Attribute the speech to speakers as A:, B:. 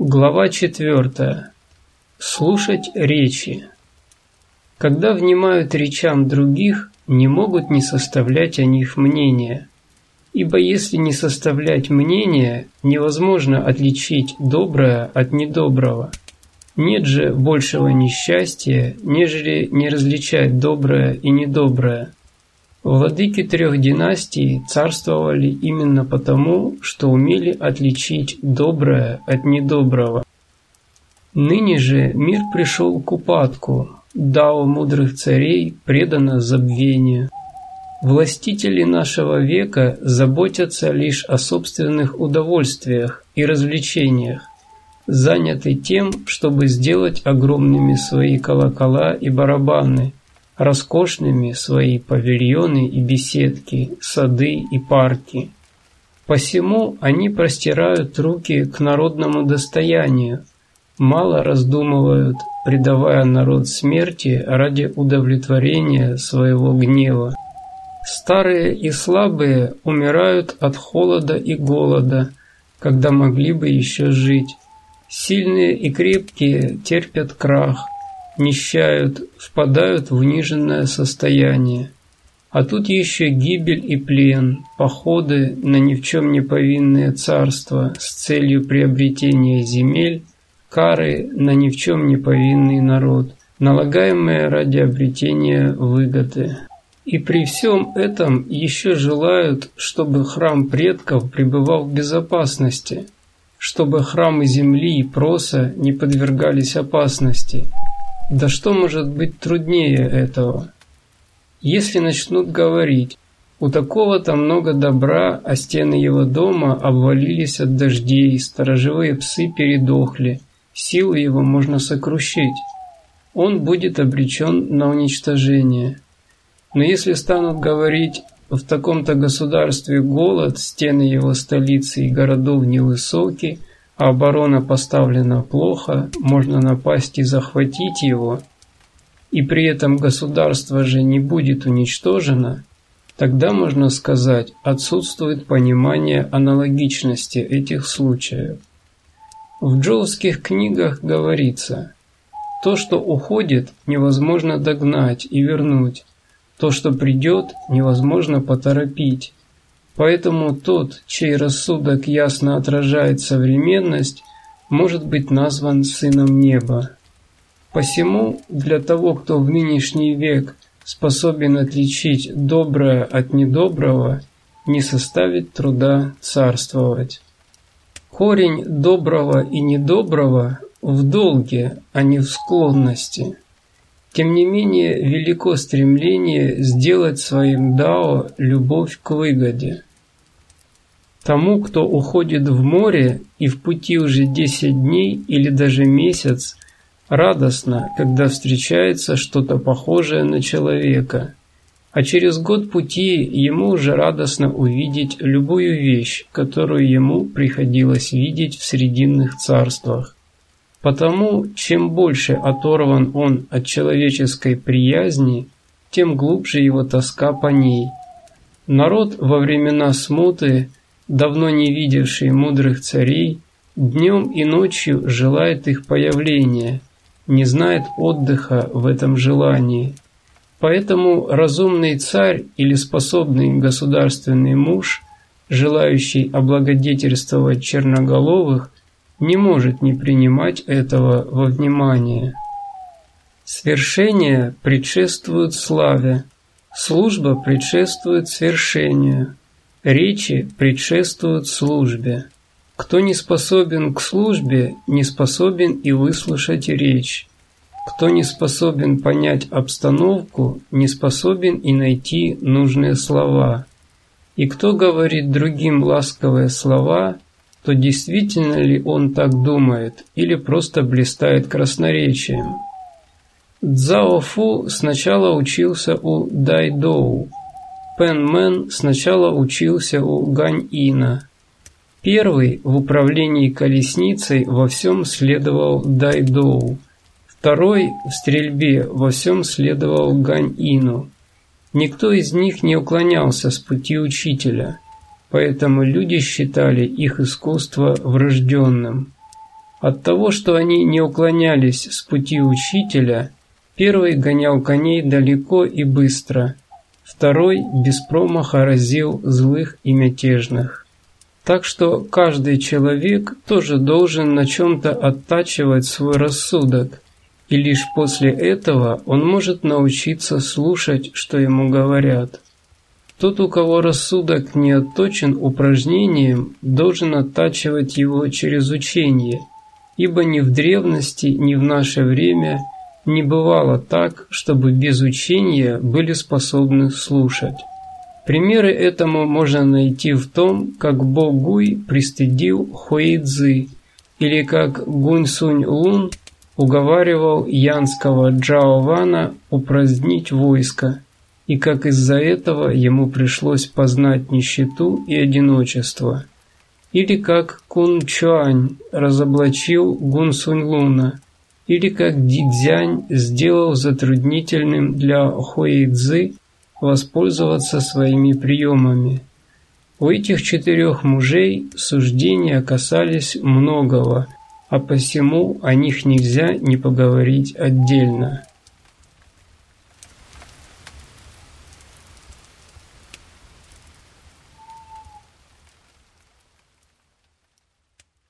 A: Глава 4. Слушать речи. Когда внимают речам других, не могут не составлять о них мнения. Ибо если не составлять мнения, невозможно отличить доброе от недоброго. Нет же большего несчастья, нежели не различать доброе и недоброе. Владыки трех династий царствовали именно потому, что умели отличить доброе от недоброго. Ныне же мир пришел к упадку, дао мудрых царей предано забвению. Властители нашего века заботятся лишь о собственных удовольствиях и развлечениях, заняты тем, чтобы сделать огромными свои колокола и барабаны – роскошными свои павильоны и беседки, сады и парки. Посему они простирают руки к народному достоянию, мало раздумывают, предавая народ смерти ради удовлетворения своего гнева. Старые и слабые умирают от холода и голода, когда могли бы еще жить. Сильные и крепкие терпят крах – нищают, впадают в униженное состояние. А тут еще гибель и плен, походы на ни в чем не повинные царства с целью приобретения земель, кары на ни в чем не повинный народ, налагаемые ради обретения выгоды. И при всем этом еще желают, чтобы храм предков пребывал в безопасности, чтобы храмы земли и проса не подвергались опасности – да что может быть труднее этого? Если начнут говорить, у такого-то много добра, а стены его дома обвалились от дождей, сторожевые псы передохли, силы его можно сокрушить. Он будет обречен на уничтожение. Но если станут говорить, в таком-то государстве голод, стены его столицы и городов невысокие а оборона поставлена плохо, можно напасть и захватить его, и при этом государство же не будет уничтожено, тогда можно сказать, отсутствует понимание аналогичности этих случаев. В джоуских книгах говорится, то, что уходит, невозможно догнать и вернуть, то, что придет, невозможно поторопить. Поэтому тот, чей рассудок ясно отражает современность, может быть назван сыном неба. Посему для того, кто в нынешний век способен отличить доброе от недоброго, не составит труда царствовать. Корень доброго и недоброго в долге, а не в склонности. Тем не менее, велико стремление сделать своим дао любовь к выгоде. Тому, кто уходит в море и в пути уже 10 дней или даже месяц, радостно, когда встречается что-то похожее на человека. А через год пути ему уже радостно увидеть любую вещь, которую ему приходилось видеть в срединных царствах. Потому, чем больше оторван он от человеческой приязни, тем глубже его тоска по ней. Народ во времена смуты давно не видевший мудрых царей, днем и ночью желает их появления, не знает отдыха в этом желании. Поэтому разумный царь или способный государственный муж, желающий облагодетельствовать черноголовых, не может не принимать этого во внимание. Свершение предшествует славе, служба предшествует свершению – Речи предшествуют службе. Кто не способен к службе, не способен и выслушать речь. Кто не способен понять обстановку, не способен и найти нужные слова. И кто говорит другим ласковые слова, то действительно ли он так думает или просто блистает красноречием. Цзао Фу сначала учился у Дайдоу, Пен Мэн сначала учился у Гань-Ина. Первый в управлении колесницей во всем следовал Дайдоу. Второй в стрельбе во всем следовал Гань-Ину. Никто из них не уклонялся с пути учителя, поэтому люди считали их искусство врожденным. Оттого, что они не уклонялись с пути учителя, первый гонял коней далеко и быстро, второй без промаха разил злых и мятежных. Так что каждый человек тоже должен на чем-то оттачивать свой рассудок, и лишь после этого он может научиться слушать, что ему говорят. Тот, у кого рассудок не отточен упражнением, должен оттачивать его через учение, ибо ни в древности, ни в наше время не бывало так, чтобы без учения были способны слушать. Примеры этому можно найти в том, как Бо Гуй пристыдил Хуэйцзы, или как Гунь Сунь Лун уговаривал янского Джао Вана упразднить войско, и как из-за этого ему пришлось познать нищету и одиночество. Или как Кун Чуань разоблачил Гун Сунь Луна, или как Дидзянь сделал затруднительным для Хуэйцзы воспользоваться своими приемами. У этих четырех мужей суждения касались многого, а посему о них нельзя не поговорить отдельно.